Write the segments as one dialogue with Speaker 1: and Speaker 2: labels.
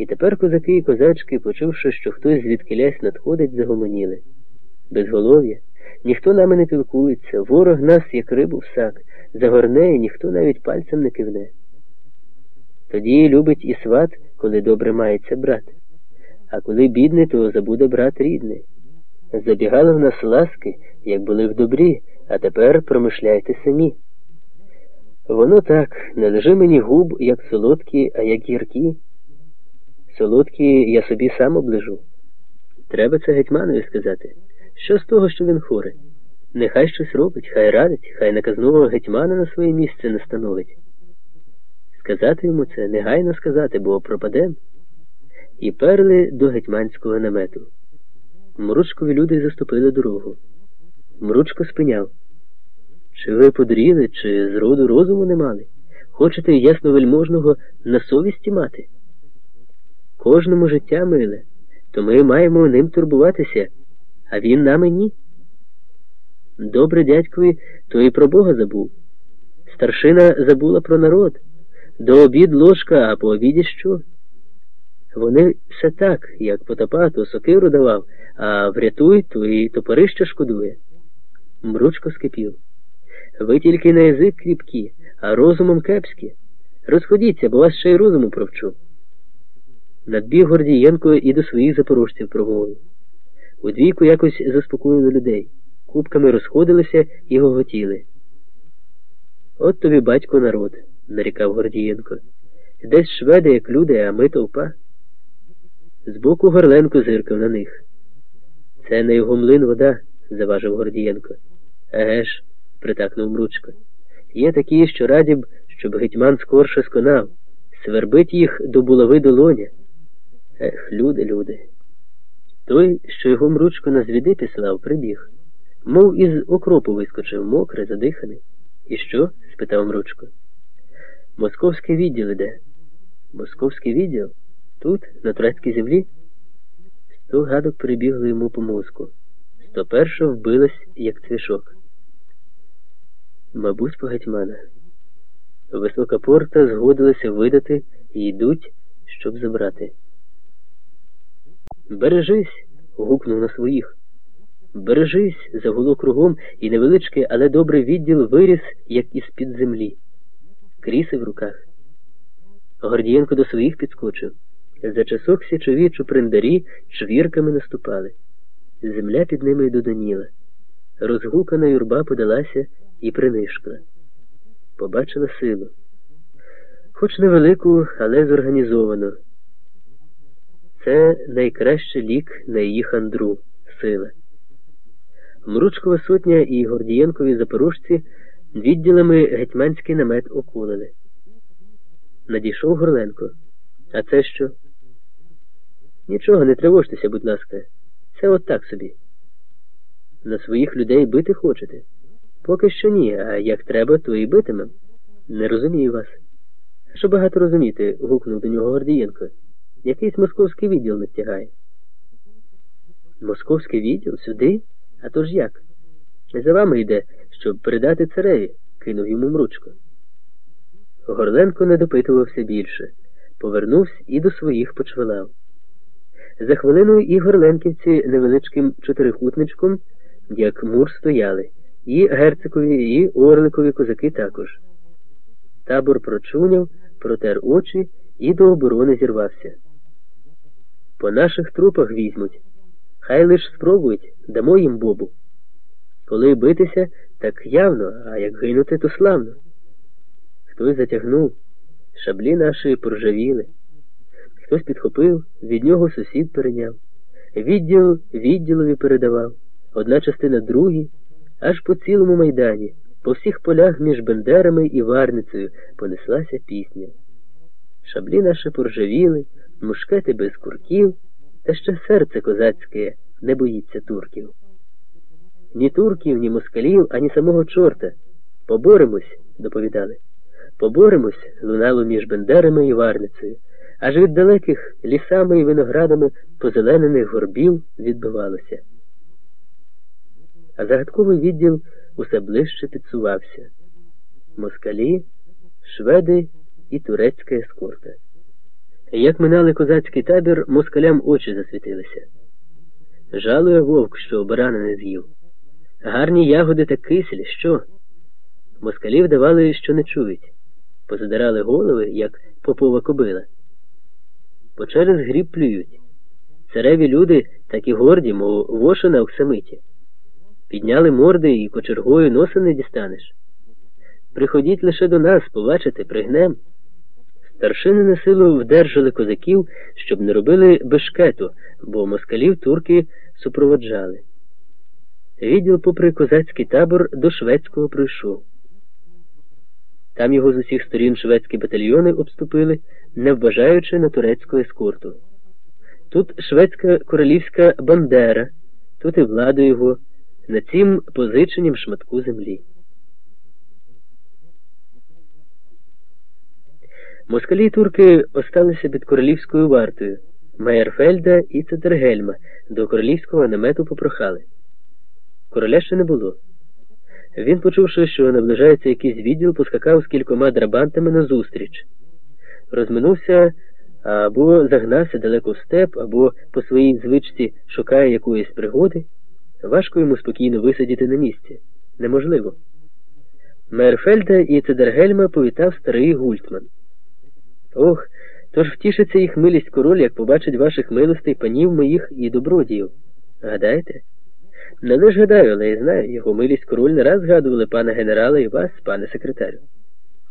Speaker 1: І тепер козаки і козачки, почувши, що хтось звідкилясь надходить, загомоніли. Безголов'я, ніхто нами не пілкується, ворог нас, як рибу в сак, загорне, і ніхто навіть пальцем не кивне. Тоді любить і сват, коли добре мається брат, а коли бідний, то забуде брат рідний. Забігали в нас ласки, як були в добрі, а тепер промишляйте самі. Воно так, не лежи мені губ, як солодкі, а як гіркі. Солодкі я собі сам оближу. Треба це гетьманові сказати. Що з того, що він хворий? Нехай щось робить, хай радить, хай наказного гетьмана на своє місце не становить. Сказати йому це, негайно сказати, бо пропадем. І перли до гетьманського намету. Мручкові люди заступили дорогу. Мручко спиняв. Чи ви подуріли, чи з роду розуму не мали? Хочете ясновельможного на совісті мати? Кожному життя миле, то ми маємо ним турбуватися, а він нами ні. Добре дядькові, то і про Бога забув. Старшина забула про народ. До обід ложка, а по обіді що? Вони все так, як потопа, то сокиру давав, а врятуй, то і топорище шкодує. Мручко скипів. Ви тільки на язик кріпкі, а розумом кепські. Розходіться, бо вас ще й розуму провчу. Надбіг Гордієнко і до своїх запорожців промовив. Удвійку якось заспокоїли людей, кубками розходилися і гоготіли. От тобі батько народ, нарікав Гордієнко. Десь шведи, як люди, а ми товпа. Збоку Горленко зиркав на них. Це не його млин вода, заважив Гордієнко. Еге ж, притакнув Мручко. Є такі, що раді б, щоб гетьман скорше сконав, свербить їх до булави долоня. Ех, люди, люди. Той, що його мручко на звіди післав, прибіг. Мов із окропу вискочив, мокрий, задиханий. І що? спитав Мручко. Московський відділ іде. Московський відділ? Тут, на турецькій землі? Сто гадок прибігли йому по мозку. Сто перша вбилась, як цвішок. Мабуть, по гетьмана. Висока порта згодилася видати і йдуть, щоб забрати. Бережись. гукнув на своїх. Бережись, загуло кругом, і невеличкий, але добрий відділ виріс, як із під землі. Кріси в руках. Гордієнко до своїх підскочив. За часок січові чуприндарі чвірками наступали. Земля під ними додоніла. Розгукана юрба подалася і принишкла. Побачила силу. Хоч невелику, але зорганізовано. Це найкращий лік на її хандру сила. Мручкова сотня і Гордієнкові запорожці відділами гетьманський намет окулили. Надійшов Горленко. А це що? Нічого, не тривожтеся, будь ласка. Це от так собі. На своїх людей бити хочете? Поки що ні, а як треба, то і битимем. Не розумію вас. Що багато розуміти, гукнув до нього Гордієнко. Якийсь московський відділ настягає. Московський відділ сюди? А то ж як? За вами йде, щоб передати цареві, кинув йому мручко. Горленко не допитувався більше, повернувся і до своїх почвалав. За хвилину і горленківці невеличким чотирикутничком, як мур стояли, і герцикові, і орликові козаки також. Табор прочуняв, протер очі і до оборони зірвався. По наших трупах візьмуть. Хай лиш спробують, дамо їм бобу. Коли битися, так явно, а як гинути, то славно. Хтось затягнув, шаблі наші поржавіли. Хтось підхопив, від нього сусід перейняв. Відділ відділові передавав, одна частина другій, аж по цілому майдані, по всіх полях між Бендерами і Варницею понеслася пісня. Шаблі наші поржавіли мушкети без курків, та ще серце козацьке не боїться турків. Ні турків, ні москалів, ані самого чорта. Поборемось, доповідали. Поборемось, лунало між Бендерами і Варницею, аж від далеких лісами і виноградами позеленених горбів відбивалося. А загадковий відділ усе ближче підсувався москалі, шведи і турецька ескорта. Як минали козацький табір, москалям очі засвітилися. Жалує вовк, що барана не з'їв. Гарні ягоди та кислі, що? Москалі вдавали, що не чують, позадирали голови, як попова кобила. По через гріб плюють. Цареві люди такі горді, мов воша на оксамиті. Підняли морди і кочергою носа не дістанеш. Приходіть лише до нас, побачите, пригнем. Старшини на силу вдержали козаків, щоб не робили бешкету, бо москалів турки супроводжали. Відділ, попри козацький табор, до шведського прийшов. Там його з усіх сторін шведські батальйони обступили, не вбажаючи на турецьку ескорту. Тут шведська королівська бандера, тут і влада його, на цім позиченім шматку землі. Москалі і турки осталися під королівською вартою. Майерфельда і Цетергельма до королівського намету попрохали. Короля ще не було. Він, почувши, що наближається якийсь відділ, поскакав з кількома драбантами назустріч. Розминувся або загнався далеко в степ, або по своїй звичці шукає якоїсь пригоди. Важко йому спокійно висидіти на місці. Неможливо. Мерфельда і Цедергельма повітав старий Гультман. Ох, тож втішиться їх милість король, як побачить ваших милостей панів моїх і добродіїв. Гадаєте? Не лише гадаю, але й знаю, його милість король не раз згадували пана генерала і вас, пане секретарю.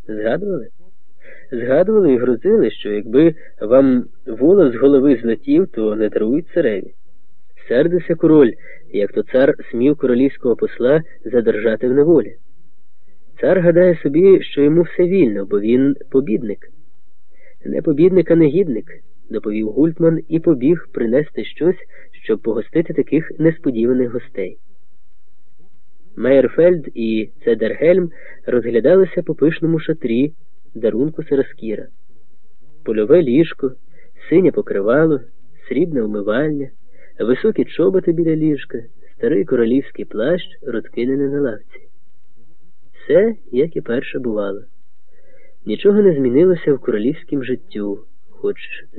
Speaker 1: Згадували? Згадували і грозили, що якби вам волос з голови злетів, то не дарують цареві. Сердився король, як то цар смів королівського посла задержати в неволі. Цар гадає собі, що йому все вільно, бо він побідник. Не побідник, а негідник, доповів Гультман і побіг принести щось, щоб погостити таких несподіваних гостей. Мейерфельд і Цедергельм розглядалися по пишному шатрі дарунку Сараскіра. Польове ліжко, синє покривало, срібна вмивальня, високі чоботи біля ліжка, старий королівський плащ, розкинений на лавці. Все, як і перше бувало. Нічого не змінилося в королівськім життю, хоч